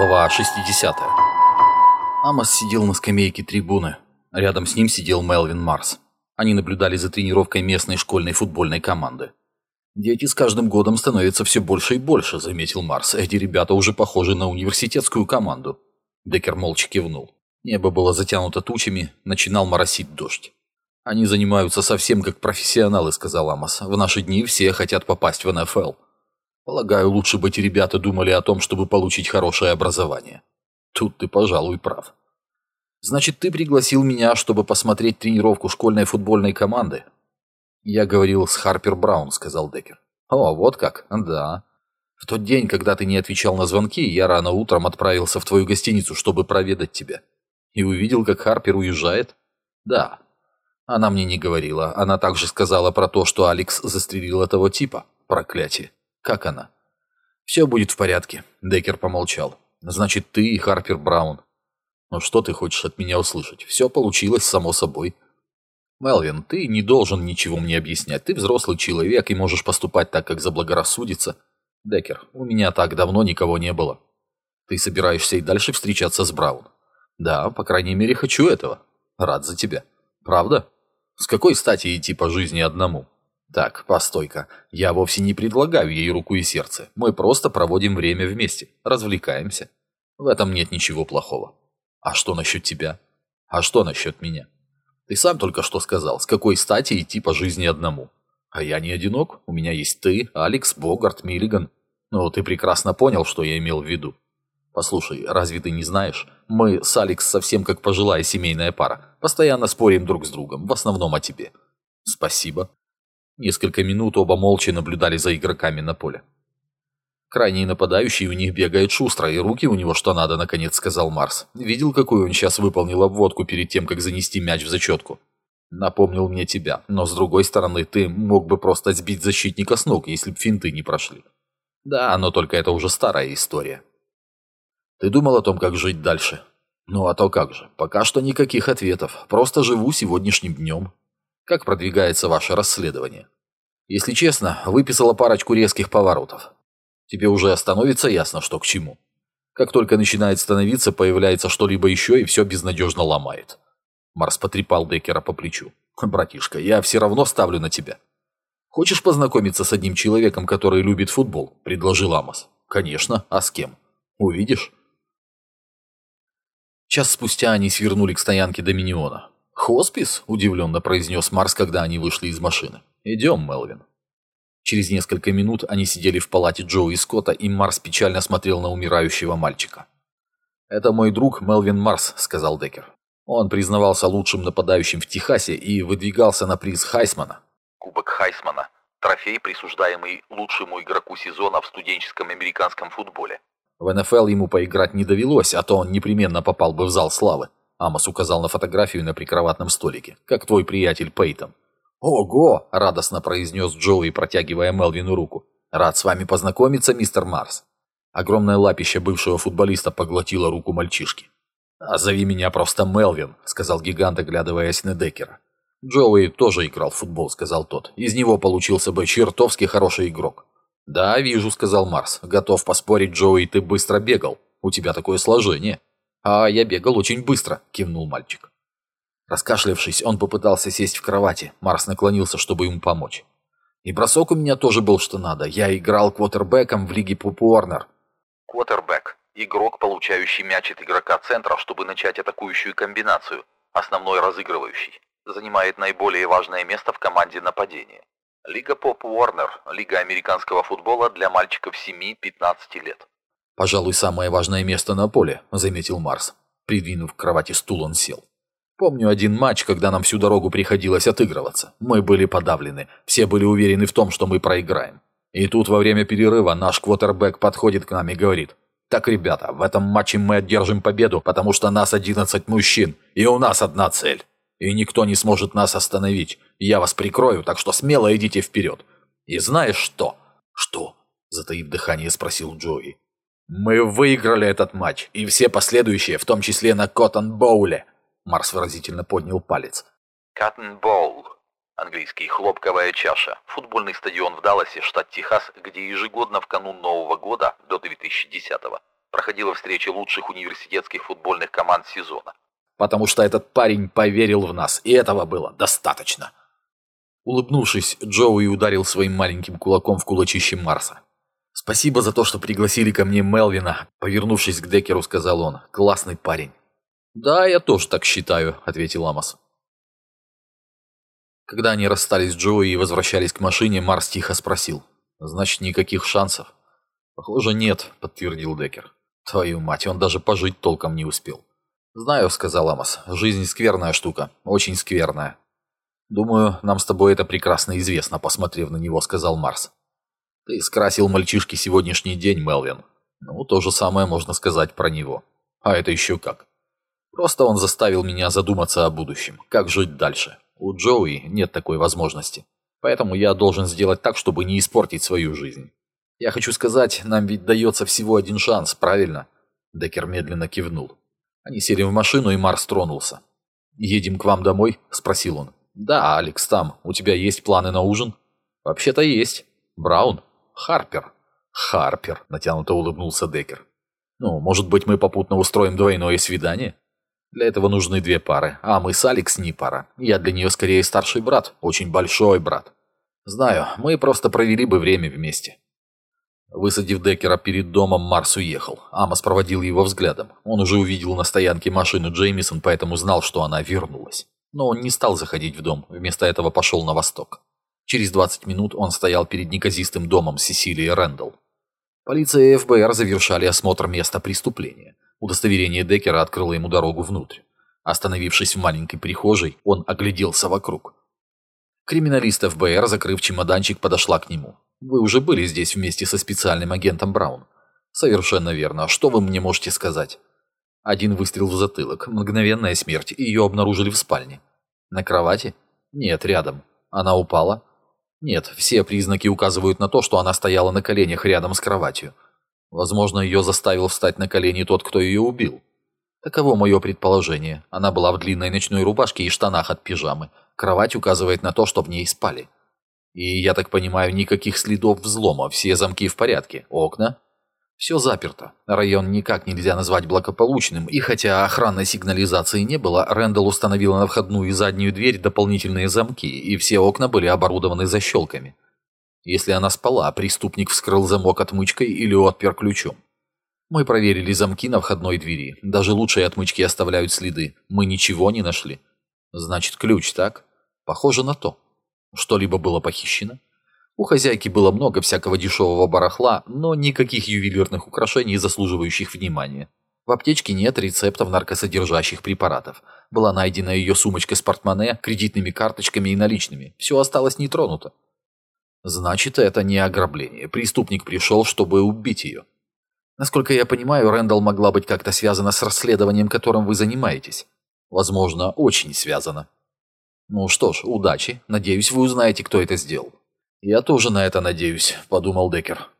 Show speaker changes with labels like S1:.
S1: Глава 60. Амос сидел на скамейке трибуны. Рядом с ним сидел Мелвин Марс. Они наблюдали за тренировкой местной школьной футбольной команды. «Дети с каждым годом становятся все больше и больше», — заметил Марс. «Эти ребята уже похожи на университетскую команду». Деккер молча кивнул. Небо было затянуто тучами, начинал моросить дождь. «Они занимаются совсем как профессионалы», — сказал Амос. «В наши дни все хотят попасть в НФЛ». Полагаю, лучше бы эти ребята думали о том, чтобы получить хорошее образование. Тут ты, пожалуй, прав. Значит, ты пригласил меня, чтобы посмотреть тренировку школьной футбольной команды? Я говорил с Харпер Браун, сказал Деккер. О, вот как? Да. В тот день, когда ты не отвечал на звонки, я рано утром отправился в твою гостиницу, чтобы проведать тебя. И увидел, как Харпер уезжает? Да. Она мне не говорила. Она также сказала про то, что Алекс застрелил этого типа. Проклятие. Как она? Все будет в порядке. Деккер помолчал. Значит, ты и Харпер Браун. Ну что ты хочешь от меня услышать? Все получилось само собой. Мелвин, ты не должен ничего мне объяснять. Ты взрослый человек и можешь поступать так, как заблагорассудится. Деккер, у меня так давно никого не было. Ты собираешься и дальше встречаться с Браун? Да, по крайней мере, хочу этого. Рад за тебя. Правда? С какой стати идти по жизни одному? Так, постой-ка. Я вовсе не предлагаю ей руку и сердце. Мы просто проводим время вместе, развлекаемся. В этом нет ничего плохого. А что насчет тебя? А что насчет меня? Ты сам только что сказал, с какой стати идти по жизни одному. А я не одинок. У меня есть ты, Алекс, Богарт, Миллиган. Ну, ты прекрасно понял, что я имел в виду. Послушай, разве ты не знаешь? Мы с Алекс совсем как пожилая семейная пара. Постоянно спорим друг с другом, в основном о тебе. Спасибо. Несколько минут оба молча наблюдали за игроками на поле. «Крайний нападающий у них бегает шустро, и руки у него что надо», — наконец сказал Марс. «Видел, какую он сейчас выполнил обводку перед тем, как занести мяч в зачетку?» «Напомнил мне тебя, но с другой стороны, ты мог бы просто сбить защитника с ног, если б финты не прошли». «Да, но только это уже старая история». «Ты думал о том, как жить дальше?» «Ну а то как же. Пока что никаких ответов. Просто живу сегодняшним днем. Как продвигается ваше расследование? Если честно, выписала парочку резких поворотов. Тебе уже становится ясно, что к чему. Как только начинает становиться, появляется что-либо еще, и все безнадежно ломает. Марс потрепал Деккера по плечу. «Братишка, я все равно ставлю на тебя». «Хочешь познакомиться с одним человеком, который любит футбол?» – предложил Амос. «Конечно. А с кем? Увидишь?» Час спустя они свернули к стоянке Доминиона. «Хоспис?» – удивленно произнес Марс, когда они вышли из машины. «Идем, Мелвин». Через несколько минут они сидели в палате Джоуи Скотта, и Марс печально смотрел на умирающего мальчика. «Это мой друг Мелвин Марс», – сказал Деккер. Он признавался лучшим нападающим в Техасе и выдвигался на приз Хайсмана.
S2: Кубок Хайсмана – трофей, присуждаемый лучшему игроку сезона в студенческом американском футболе.
S1: В НФЛ ему поиграть не довелось, а то он непременно попал бы в зал славы. Амос указал на фотографию на прикроватном столике. «Как твой приятель Пейтон». «Ого!» – радостно произнес Джоуи, протягивая Мелвину руку. «Рад с вами познакомиться, мистер Марс». Огромное лапище бывшего футболиста поглотило руку мальчишки. «А зови меня просто Мелвин», – сказал гигант, оглядываясь на Деккера. «Джоуи тоже играл в футбол», – сказал тот. «Из него получился бы чертовски хороший игрок». «Да, вижу», – сказал Марс. «Готов поспорить, Джоуи, ты быстро бегал. У тебя такое сложение». «А я бегал очень быстро», – кивнул мальчик. Раскашлявшись, он попытался сесть в кровати. Марс наклонился, чтобы ему помочь. «И бросок у меня тоже был что надо. Я играл квотербеком в лиге Поп Уорнер».
S2: Квотербек – игрок, получающий мяч от игрока центра, чтобы начать атакующую комбинацию. Основной разыгрывающий. Занимает наиболее важное место в команде нападения. Лига Поп Уорнер – лига американского футбола для мальчиков 7-15 лет.
S1: «Пожалуй, самое важное место на поле», — заметил Марс. Придвинув к кровати стул, он сел. «Помню один матч, когда нам всю дорогу приходилось отыгрываться. Мы были подавлены. Все были уверены в том, что мы проиграем. И тут во время перерыва наш квотербек подходит к нам и говорит, «Так, ребята, в этом матче мы одержим победу, потому что нас 11 мужчин, и у нас одна цель. И никто не сможет нас остановить. Я вас прикрою, так что смело идите вперед. И знаешь что?» «Что?» – затаив дыхание, спросил Джои. «Мы выиграли этот матч, и все последующие, в том числе на Коттон-Боуле!» Марс выразительно поднял палец.
S2: Коттон-Боул. Английский «хлопковая чаша». Футбольный стадион в Далласе, штат Техас, где ежегодно в канун Нового года до 2010-го проходила встреча лучших университетских футбольных команд сезона.
S1: Потому что этот парень поверил в нас, и этого было достаточно. Улыбнувшись, Джоуи ударил своим маленьким кулаком в кулачище Марса. «Спасибо за то, что пригласили ко мне Мелвина», — повернувшись к Деккеру, сказал он. «Классный парень». «Да, я тоже так считаю», — ответил Амос. Когда они расстались с Джоуи и возвращались к машине, Марс тихо спросил. «Значит, никаких шансов?» «Похоже, нет», — подтвердил Деккер. «Твою мать, он даже пожить толком не успел». «Знаю», — сказал Амос. «Жизнь скверная штука. Очень скверная». «Думаю, нам с тобой это прекрасно известно», — посмотрев на него, сказал Марс. «Ты скрасил мальчишке сегодняшний день, Мелвин. Ну, то же самое можно сказать про него. А это еще как. Просто он заставил меня задуматься о будущем. Как жить дальше? У Джоуи нет такой возможности. Поэтому я должен сделать так, чтобы не испортить свою жизнь. Я хочу сказать, нам ведь дается всего один шанс, правильно?» Деккер медленно кивнул. Они сели в машину, и Марс тронулся. «Едем к вам домой?» – спросил он. «Да, Алекс, там. У тебя есть планы на ужин?» «Вообще-то есть. Браун? Харпер?» «Харпер», – натянуто улыбнулся Деккер. «Ну, может быть, мы попутно устроим двойное свидание?» «Для этого нужны две пары, а мы с Алекс не пара. Я для нее скорее старший брат, очень большой брат. Знаю, мы просто провели бы время вместе». Высадив Деккера перед домом, Марс уехал. Амос проводил его взглядом. Он уже увидел на стоянке машину Джеймисон, поэтому знал, что она вернулась. Но он не стал заходить в дом, вместо этого пошел на восток. Через 20 минут он стоял перед неказистым домом Сесилии Рэндалл. Полиция и ФБР завершали осмотр места преступления. Удостоверение Деккера открыло ему дорогу внутрь. Остановившись в маленькой прихожей, он огляделся вокруг. Криминалист ФБР, закрыв чемоданчик, подошла к нему. Вы уже были здесь вместе со специальным агентом Браун. Совершенно верно. Что вы мне можете сказать? Один выстрел в затылок, мгновенная смерть, и ее обнаружили в спальне. На кровати? Нет, рядом. Она упала? Нет, все признаки указывают на то, что она стояла на коленях рядом с кроватью. Возможно, ее заставил встать на колени тот, кто ее убил. Таково мое предположение. Она была в длинной ночной рубашке и штанах от пижамы. Кровать указывает на то, что в ней спали. И, я так понимаю, никаких следов взлома, все замки в порядке, окна? Все заперто. Район никак нельзя назвать благополучным, и хотя охранной сигнализации не было, Рэндалл установила на входную и заднюю дверь дополнительные замки, и все окна были оборудованы защелками. Если она спала, преступник вскрыл замок отмычкой или отпер ключом. Мы проверили замки на входной двери. Даже лучшие отмычки оставляют следы. Мы ничего не нашли. Значит, ключ, так? Похоже на то. Что-либо было похищено? У хозяйки было много всякого дешевого барахла, но никаких ювелирных украшений, заслуживающих внимания. В аптечке нет рецептов наркосодержащих препаратов. Была найдена ее сумочка с портмоне, кредитными карточками и наличными. Все осталось нетронуто. Значит, это не ограбление. Преступник пришел, чтобы убить ее. Насколько я понимаю, Рэндалл могла быть как-то связана с расследованием, которым вы занимаетесь. Возможно, очень связана. «Ну что ж, удачи. Надеюсь, вы узнаете, кто это сделал». «Я тоже на это надеюсь», — подумал Деккер.